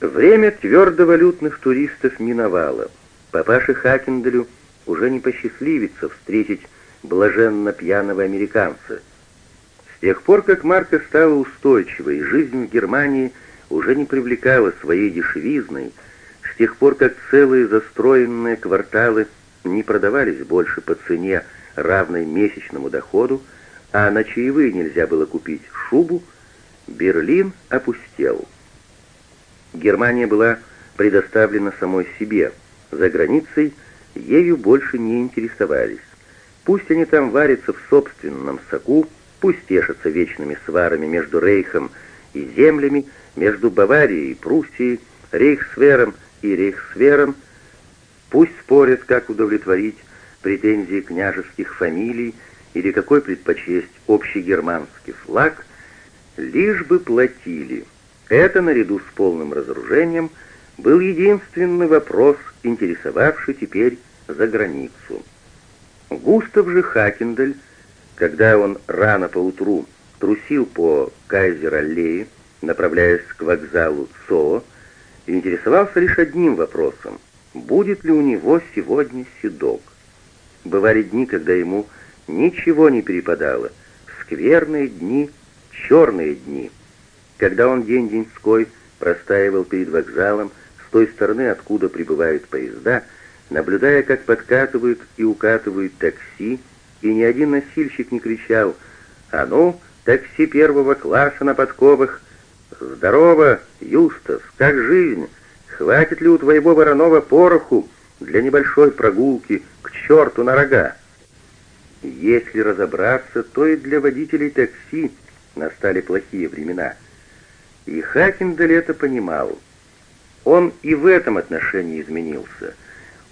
Время твердовалютных туристов миновало. Папаше Хакенделю уже не посчастливится встретить блаженно пьяного американца. С тех пор, как марка стала устойчивой, жизнь в Германии уже не привлекала своей дешевизной, с тех пор, как целые застроенные кварталы не продавались больше по цене, равной месячному доходу, а на чаевые нельзя было купить шубу, Берлин опустел. Германия была предоставлена самой себе. За границей ею больше не интересовались. Пусть они там варятся в собственном соку, пусть тешатся вечными сварами между Рейхом и землями, между Баварией и Пруссией, Рейхсвером и Рейхсвером, пусть спорят, как удовлетворить претензии княжеских фамилий или какой предпочесть общегерманский флаг, лишь бы платили – это, наряду с полным разоружением, был единственный вопрос, интересовавший теперь за границу. Густав же Хакендель, когда он рано поутру трусил по Кайзер-аллее, направляясь к вокзалу ЦО, интересовался лишь одним вопросом — будет ли у него сегодня седок. Бывали дни, когда ему ничего не перепадало, скверные дни, черные дни — когда он день-деньской простаивал перед вокзалом с той стороны, откуда прибывают поезда, наблюдая, как подкатывают и укатывают такси, и ни один носильщик не кричал «А ну, такси первого класса на подковах! Здорово, Юстас, как жизнь? Хватит ли у твоего вороного пороху для небольшой прогулки к черту на рога?» Если разобраться, то и для водителей такси настали плохие времена — и Хакендаль это понимал. Он и в этом отношении изменился.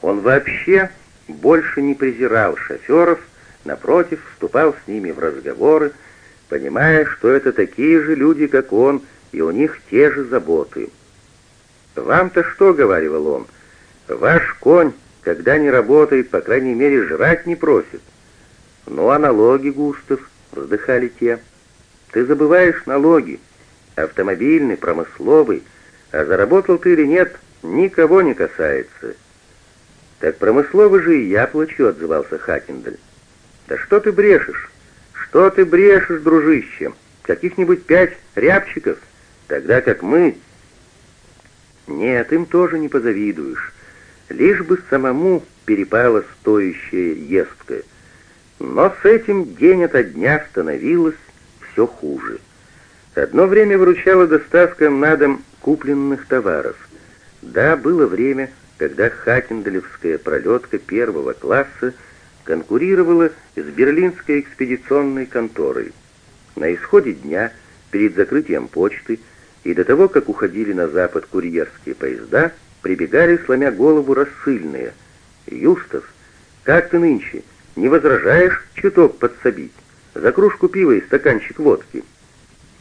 Он вообще больше не презирал шоферов, напротив, вступал с ними в разговоры, понимая, что это такие же люди, как он, и у них те же заботы. «Вам-то что?» — говорил он. «Ваш конь, когда не работает, по крайней мере, жрать не просит». «Ну, а налоги, Густав?» — вздыхали те. «Ты забываешь налоги автомобильный, промысловый, а заработал ты или нет, никого не касается. Так промысловый же и я плачу, отзывался Хакендель. Да что ты брешешь? Что ты брешешь, дружище? Каких-нибудь пять рябчиков, тогда как мы... Нет, им тоже не позавидуешь. Лишь бы самому перепала стоящая ездка. Но с этим день ото дня становилось все хуже. Одно время выручала доставка на дом купленных товаров. Да, было время, когда Хакендалевская пролетка первого класса конкурировала с берлинской экспедиционной конторой. На исходе дня, перед закрытием почты и до того, как уходили на запад курьерские поезда, прибегали, сломя голову, рассыльные. «Юстов, как ты нынче? Не возражаешь чуток подсобить? За кружку пива и стаканчик водки?»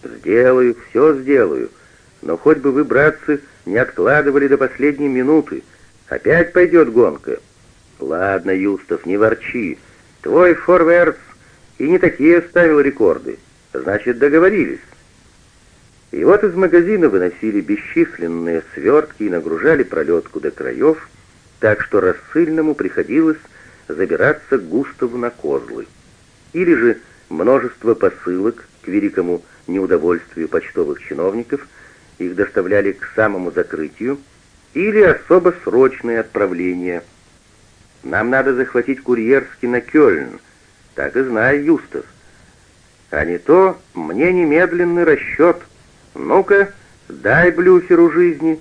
«Сделаю, все сделаю. Но хоть бы вы, братцы, не откладывали до последней минуты. Опять пойдет гонка». «Ладно, Юстов, не ворчи. Твой форвардс и не такие ставил рекорды. Значит, договорились». И вот из магазина выносили бесчисленные свертки и нагружали пролетку до краев, так что рассыльному приходилось забираться к Густаву на козлы. Или же множество посылок к великому неудовольствию почтовых чиновников, их доставляли к самому закрытию, или особо срочные отправления. Нам надо захватить курьерский на Кёльн, так и знай, Юстас. А не то мне немедленный расчет. Ну-ка, дай Блюхеру жизни.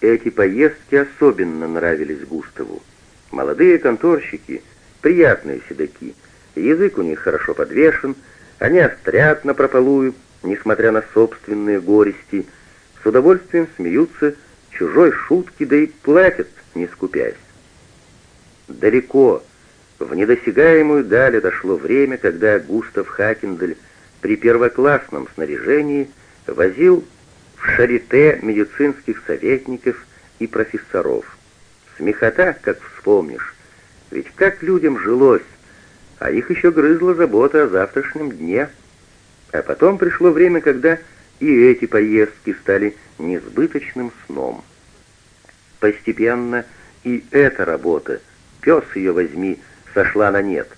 Эти поездки особенно нравились Густаву. Молодые конторщики, приятные седаки, язык у них хорошо подвешен, они острят на прополую, несмотря на собственные горести, с удовольствием смеются чужой шутки, да и платят, не скупясь. Далеко, в недосягаемую даль отошло время, когда Густав Хакендель при первоклассном снаряжении возил в шарите медицинских советников и профессоров. Смехота, как вспомнишь, ведь как людям жилось, а их еще грызла забота о завтрашнем дне. А потом пришло время, когда и эти поездки стали несбыточным сном. Постепенно и эта работа, пес ее возьми, сошла на нет.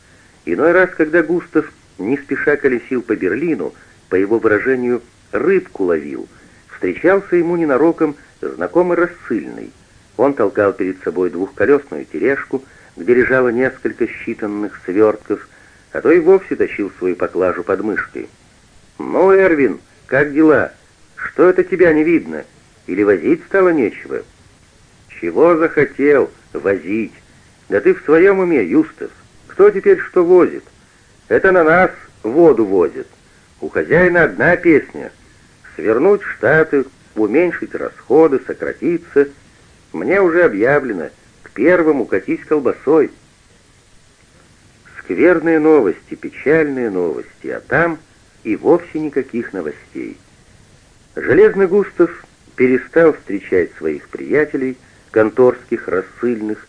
Иной раз, когда Густав не спеша колесил по Берлину, по его выражению «рыбку ловил», встречался ему ненароком знакомый рассыльный. Он толкал перед собой двухколесную тележку, где лежало несколько считанных свертков, а то и вовсе тащил свою поклажу под мышкой. «Ну, Эрвин, как дела? Что это тебя не видно? Или возить стало нечего?» «Чего захотел возить? Да ты в своем уме, Юстас. Кто теперь что возит? Это на нас воду возит. У хозяина одна песня. Свернуть штаты, уменьшить расходы, сократиться. Мне уже объявлено, к первому катись колбасой. Скверные новости, печальные новости, а там и вовсе никаких новостей. Железный Густав перестал встречать своих приятелей, конторских, рассыльных,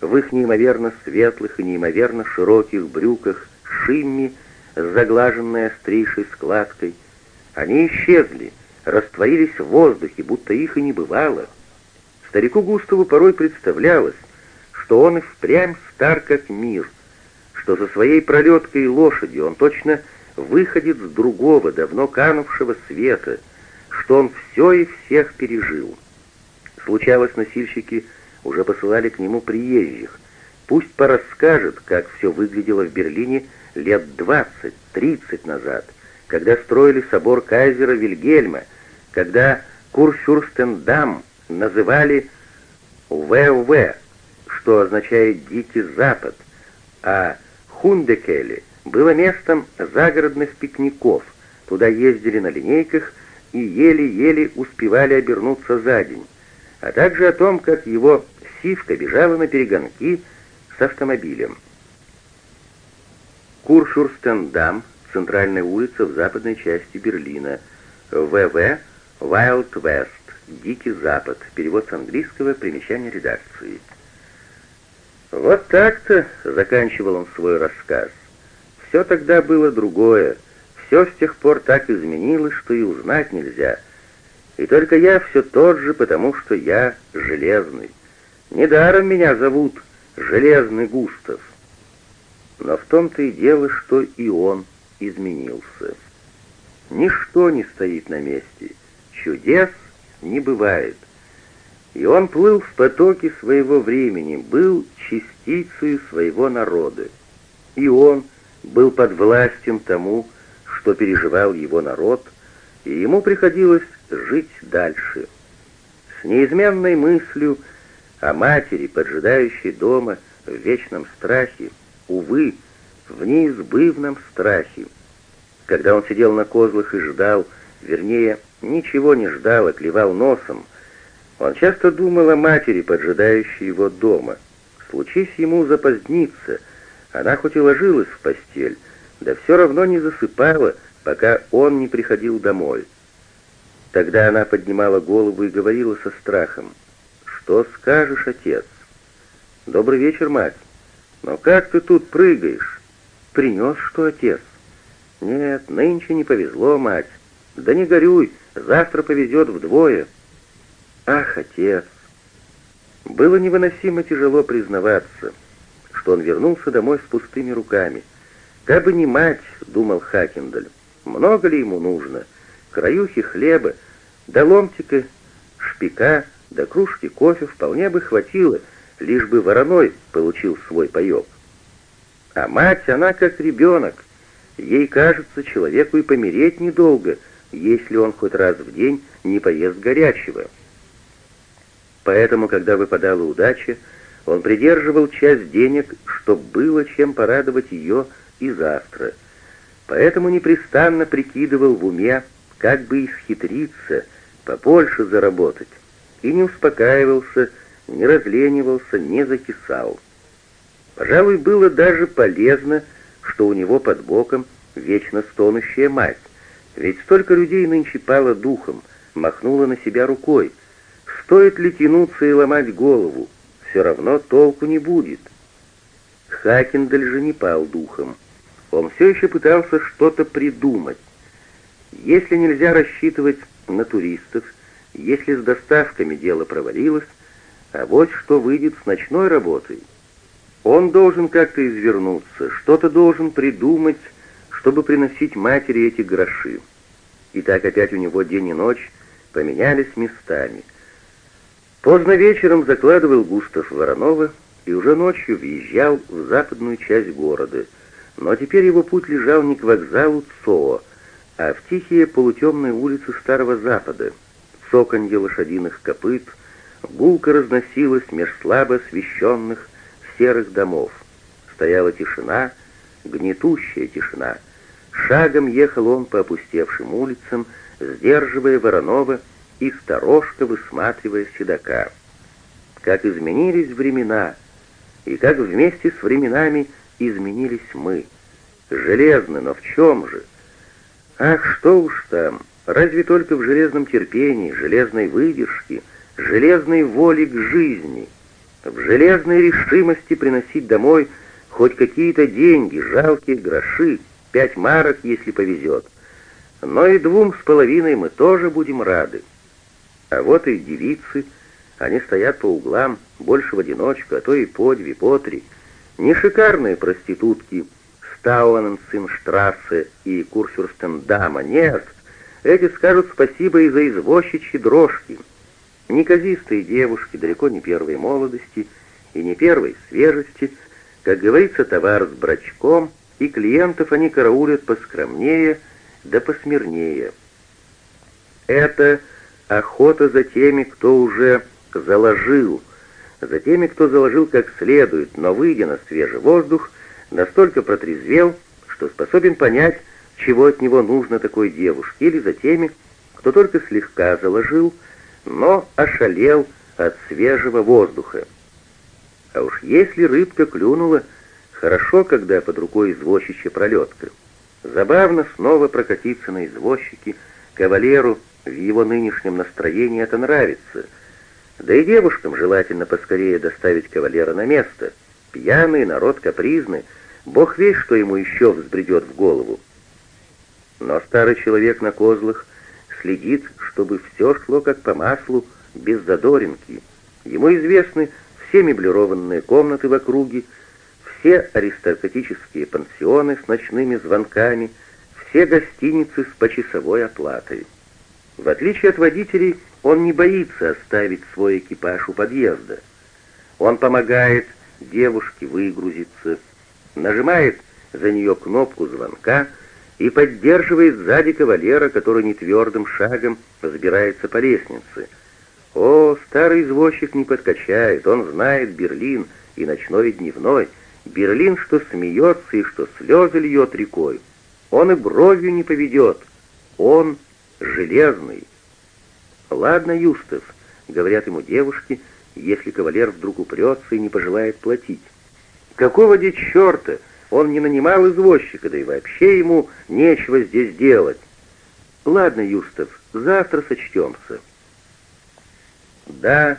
в их неимоверно светлых и неимоверно широких брюках, шимми с заглаженной острейшей складкой. Они исчезли, растворились в воздухе, будто их и не бывало. Старику Густаву порой представлялось, что он и впрямь стар как мир, что со своей пролеткой и лошадью он точно выходит с другого, давно канувшего света, что он все и всех пережил. Случалось, носильщики уже посылали к нему приезжих. Пусть порасскажет, как все выглядело в Берлине лет двадцать-тридцать назад, когда строили собор кайзера Вильгельма, когда Курфюрстендам называли ВВ, что означает «Дикий Запад», а Хундекеле было местом загородных пикников, туда ездили на линейках и еле-еле успевали обернуться за день, а также о том, как его сивка бежала на перегонки с автомобилем. Курфюрстендам, центральная улица в западной части Берлина, ВВ, Wild West, Дикий Запад, перевод с английского, примечание редакции. Вот так-то заканчивал он свой рассказ. Все тогда было другое, все с тех пор так изменилось, что и узнать нельзя. И только я все тот же, потому что я железный. Недаром меня зовут Железный Густав. Но в том-то и дело, что и он изменился. Ничто не стоит на месте. Чудес не бывает. И он плыл в потоке своего времени, был частицей своего народа. И он был подвластен тому, что переживал его народ, и ему приходилось жить дальше. С неизменной мыслью о матери, поджидающей дома в вечном страхе, увы, в неизбывном страхе. Когда он сидел на козлах и ждал, вернее, ничего не ждал, а клевал носом, он часто думал о матери, поджидающей его дома. Случись ему запоздниться, она хоть и ложилась в постель, да все равно не засыпала, пока он не приходил домой. Тогда она поднимала голову и говорила со страхом, «Что скажешь, отец?» «Добрый вечер, мать. Но как ты тут прыгаешь?» «Принес что, отец?» «Нет, нынче не повезло, мать. Да не горюй, завтра повезет вдвое». «Ах, отец!» Было невыносимо тяжело признаваться, что он вернулся домой с пустыми руками. «Как бы не мать», — думал Хакендаль, — «много ли ему нужно? Краюхи хлеба, да ломтика, шпика, да кружки кофе вполне бы хватило, лишь бы вороной получил свой паёк. А мать, она как ребенок. Ей кажется, человеку и помереть недолго, если он хоть раз в день не поест горячего. Поэтому, когда выпадала удача, он придерживал часть денег, чтобы было чем порадовать ее и завтра. Поэтому непрестанно прикидывал в уме, как бы исхитриться, побольше заработать, и не успокаивался, не разленивался, не закисал. Пожалуй, было даже полезно, что у него под боком вечно стонущая мать, ведь столько людей нынче пало духом, махнула на себя рукой. Стоит ли тянуться и ломать голову, все равно толку не будет. Хакендель же не пал духом. Он все еще пытался что-то придумать. Если нельзя рассчитывать на туристов, если с доставками дело провалилось, а вот что выйдет с ночной работой. Он должен как-то извернуться, что-то должен придумать, чтобы приносить матери эти гроши. И так опять у него день и ночь поменялись местами. Поздно вечером закладывал Густав Воронова и уже ночью въезжал в западную часть города, но теперь его путь лежал не к вокзалу ЦО, а в тихие полутемные улицы Старого Запада. Цоканье лошадиных копыт гулко разносилось меж слабо освещенных серых домов. Стояла тишина, гнетущая тишина. Шагом ехал он по опустевшим улицам, сдерживая Воронова и сторожко высматривая седока. Как изменились времена, и как вместе с временами изменились мы. Железно, но в чем же? Ах, что уж там, разве только в железном терпении, железной выдержке, железной воле к жизни, в железной решимости приносить домой хоть какие-то деньги, жалкие гроши, пять марок, если повезет. Но и двум с половиной мы тоже будем рады. А вот и девицы, они стоят по углам, больше в одиночку, а то и по две, по три. Не шикарные проститутки Стауаненцинштрассе и Курфюрстендама, нет. Эти скажут спасибо и за извозчичьи дрожки. Неказистые девушки, далеко не первой молодости и не первой свежести, как говорится, товар с брачком, и клиентов они караулят поскромнее, да посмирнее. Это охота за теми, кто уже заложил, за теми, кто заложил как следует, но, выйдя на свежий воздух, настолько протрезвел, что способен понять, чего от него нужно такой девушке, или за теми, кто только слегка заложил, но ошалел от свежего воздуха. А уж если рыбка клюнула, хорошо, когда под рукой извозчичья пролетка. Забавно снова прокатиться на извозчике, кавалеру в его нынешнем настроении это нравится — да и девушкам желательно поскорее доставить кавалера на место. Пьяный, народ капризный, бог весь, что ему еще взбредет в голову. Но старый человек на козлах следит, чтобы все шло как по маслу, без задоринки. Ему известны все меблированные комнаты в округе, все аристократические пансионы с ночными звонками, все гостиницы с почасовой оплатой. В отличие от водителей, он не боится оставить свой экипаж у подъезда. Он помогает девушке выгрузиться, нажимает за нее кнопку звонка и поддерживает сзади кавалера, который нетвердым шагом взбирается по лестнице. О, старый извозчик не подкачает, он знает Берлин и ночной, и дневной, Берлин, что смеется и что слезы льет рекой. Он и бровью не поведет, он железный. «Ладно, Юстов», — говорят ему девушки, если кавалер вдруг упрется и не пожелает платить. «Какого де черта? Он не нанимал извозчика, да и вообще ему нечего здесь делать». «Ладно, Юстов, завтра сочтемся». Да,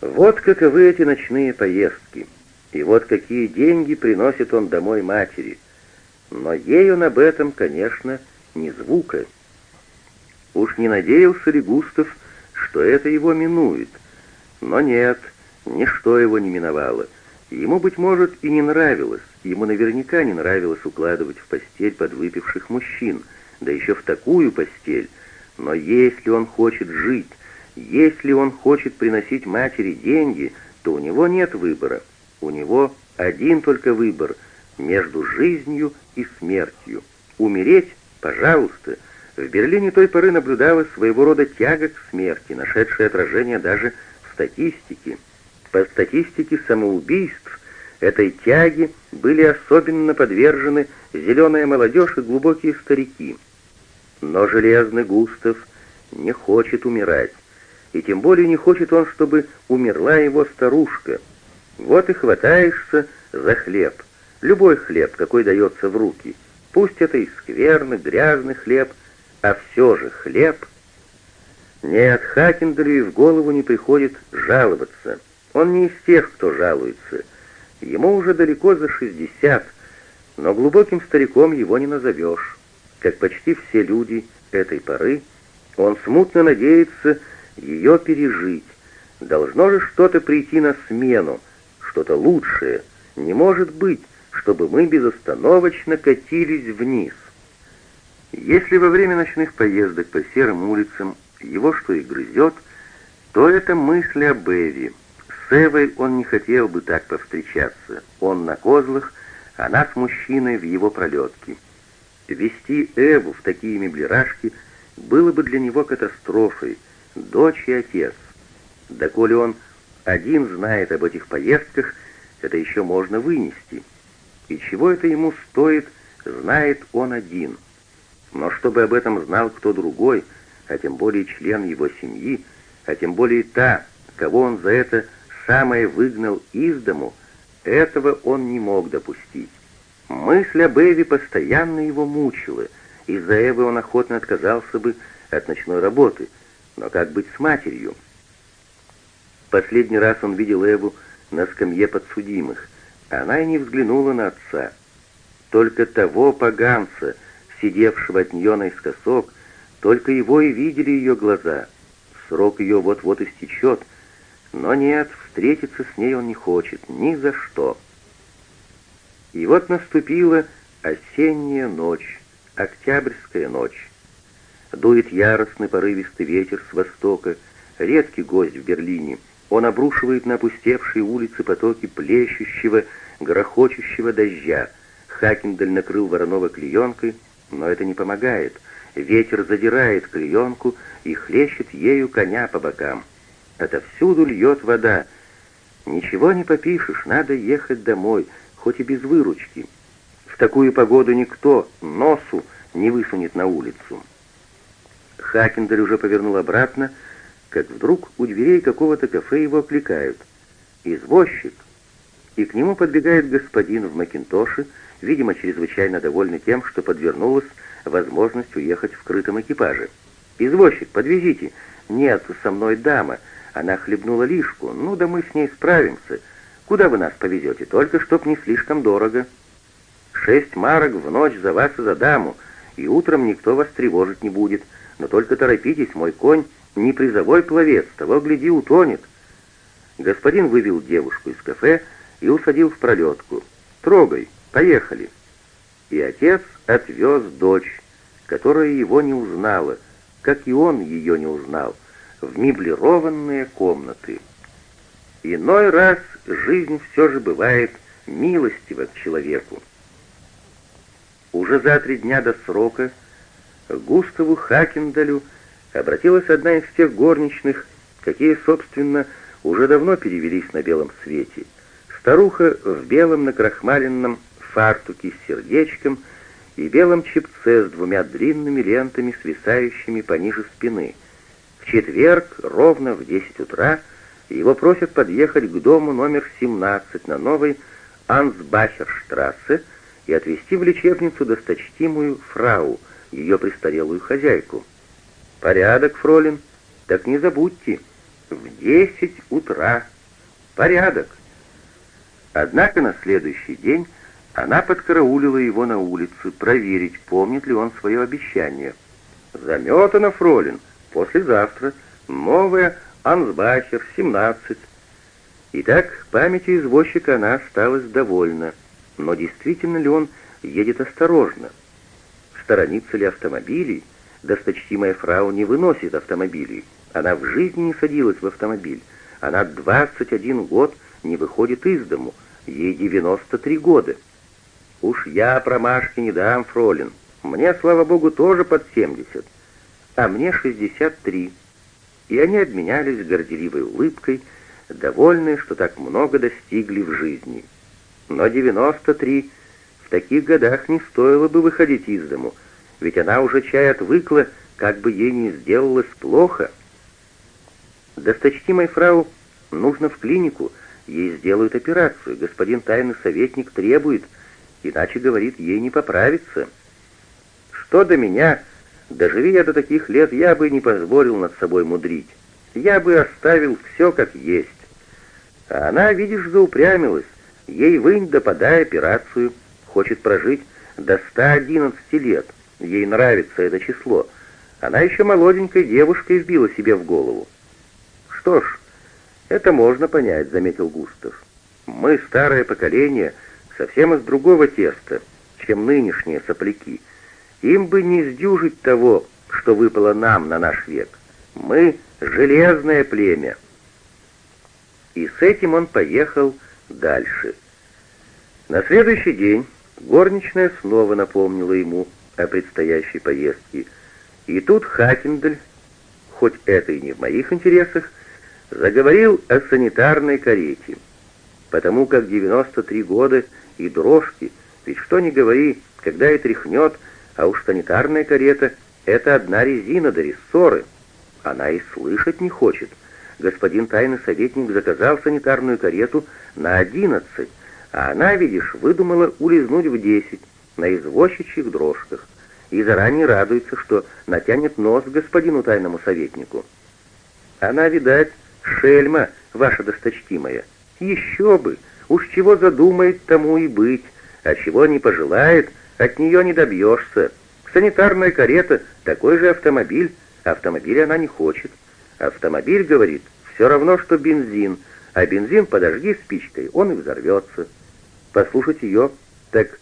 вот каковы эти ночные поездки, и вот какие деньги приносит он домой матери. Но ей он об этом, конечно, не звука. Уж не надеялся ли Густав, что это его минует? Но нет, ничто его не миновало. Ему, быть может, и не нравилось, ему наверняка не нравилось укладывать в постель подвыпивших мужчин, да еще в такую постель. Но если он хочет жить, если он хочет приносить матери деньги, то у него нет выбора. У него один только выбор между жизнью и смертью. Умереть, пожалуйста, — в Берлине той поры наблюдалась своего рода тяга к смерти, нашедшая отражение даже в статистике. По статистике самоубийств этой тяги были особенно подвержены зеленая молодежь и глубокие старики. Но железный Густав не хочет умирать, и тем более не хочет он, чтобы умерла его старушка. Вот и хватаешься за хлеб, любой хлеб, какой дается в руки, пусть это и скверный, грязный хлеб — а все же хлеб... Нет, Хакенделю и в голову не приходит жаловаться. Он не из тех, кто жалуется. Ему уже далеко за шестьдесят, но глубоким стариком его не назовешь, как почти все люди этой поры, он смутно надеется ее пережить. Должно же что-то прийти на смену, что-то лучшее. Не может быть, чтобы мы безостановочно катились вниз. Если во время ночных поездок по серым улицам его что и грызет, то это мысли об Эви. С Эвой он не хотел бы так повстречаться. Он на козлах, она с мужчиной в его пролетке. Вести Эву в такие меблирашки было бы для него катастрофой, дочь и отец. Да коли он один знает об этих поездках, это еще можно вынести. И чего это ему стоит, знает он один — но чтобы об этом знал кто другой, а тем более член его семьи, а тем более та, кого он за это самое выгнал из дому, этого он не мог допустить. Мысль об Эве постоянно его мучила. Из-за Эвы он охотно отказался бы от ночной работы, но как быть с матерью? Последний раз он видел Эву на скамье подсудимых. Она и не взглянула на отца. Только того поганца — сидевшего от нее наискосок, только его и видели ее глаза. Срок ее вот-вот истечет, но нет, встретиться с ней он не хочет, ни за что. И вот наступила осенняя ночь, октябрьская ночь. Дует яростный порывистый ветер с востока, редкий гость в Берлине. Он обрушивает на опустевшие улицы потоки плещущего, грохочущего дождя. Хакендаль накрыл Воронова клеенкой, но это не помогает. Ветер задирает клеенку и хлещет ею коня по бокам. Отовсюду льет вода. Ничего не попишешь, надо ехать домой, хоть и без выручки. В такую погоду никто носу не высунет на улицу. Хакендаль уже повернул обратно, как вдруг у дверей какого-то кафе его окликают. «Извозчик!» И к нему подбегает господин в Макинтоше, видимо, чрезвычайно довольный тем, что подвернулась возможность уехать в крытом экипаже. «Извозчик, подвезите!» «Нет, со мной дама. Она хлебнула лишку. Ну да мы с ней справимся. Куда вы нас повезете? Только чтоб не слишком дорого». «Шесть марок в ночь за вас и за даму, и утром никто вас тревожить не будет. Но только торопитесь, мой конь не призовой пловец, того, гляди, утонет». Господин вывел девушку из кафе и усадил в пролетку. «Трогай». Поехали!» И отец отвез дочь, которая его не узнала, как и он ее не узнал, в меблированные комнаты. Иной раз жизнь все же бывает милостива к человеку. Уже за три дня до срока Густаву Хакендалю обратилась одна из тех горничных, какие, собственно, уже давно перевелись на белом свете. Старуха в белом накрахмаленном фартуке с сердечком и белом чепце с двумя длинными лентами, свисающими пониже спины. В четверг, ровно в 10 утра, его просят подъехать к дому номер 17 на новой Ансбахерштрассе и отвезти в лечебницу досточтимую фрау, ее престарелую хозяйку. «Порядок, фролин, так не забудьте, в 10 утра. Порядок!» Однако на следующий день она подкараулила его на улице, проверить, помнит ли он свое обещание. «Заметано, фролин, послезавтра, новая Ансбахер, 17». Итак, памятью извозчика она осталась довольна, но действительно ли он едет осторожно? Сторонится ли автомобилей? Досточтимая фрау не выносит автомобилей. Она в жизни не садилась в автомобиль. Она 21 год не выходит из дому. Ей 93 года. «Уж я промашки не дам, фролин. Мне, слава богу, тоже под семьдесят, а мне шестьдесят три». И они обменялись горделивой улыбкой, довольные, что так много достигли в жизни. Но девяносто три в таких годах не стоило бы выходить из дому, ведь она уже чай отвыкла, как бы ей не сделалось плохо. Досточтимой фрау нужно в клинику, ей сделают операцию, господин тайный советник требует — иначе, говорит, ей не поправиться. Что до меня, доживи я до таких лет, я бы не позволил над собой мудрить. Я бы оставил все как есть. А она, видишь, заупрямилась. Ей вынь да операцию. Хочет прожить до 111 лет. Ей нравится это число. Она еще молоденькой девушкой вбила себе в голову. Что ж, это можно понять, заметил Густав. Мы, старое поколение, совсем из другого теста, чем нынешние сопляки. Им бы не сдюжить того, что выпало нам на наш век. Мы — железное племя. И с этим он поехал дальше. На следующий день горничная снова напомнила ему о предстоящей поездке. И тут Хакендель, хоть это и не в моих интересах, заговорил о санитарной карете. Потому как 93 года и дрожки, ведь что ни говори, когда и тряхнет, а уж санитарная карета — это одна резина до рессоры. Она и слышать не хочет. Господин тайный советник заказал санитарную карету на одиннадцать, а она, видишь, выдумала улизнуть в десять на извозчичьих дрожках и заранее радуется, что натянет нос господину тайному советнику. Она, видать, шельма, ваша досточтимая. Еще бы, уж чего задумает, тому и быть, а чего не пожелает, от нее не добьешься. Санитарная карета — такой же автомобиль, автомобиля она не хочет. Автомобиль, говорит, все равно, что бензин, а бензин подожди спичкой, он и взорвется. Послушать ее, так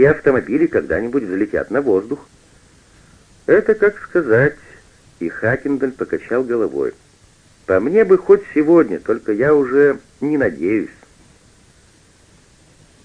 все автомобили когда-нибудь взлетят на воздух. Это как сказать, и Хакендаль покачал головой. По мне бы хоть сегодня, только я уже не надеюсь.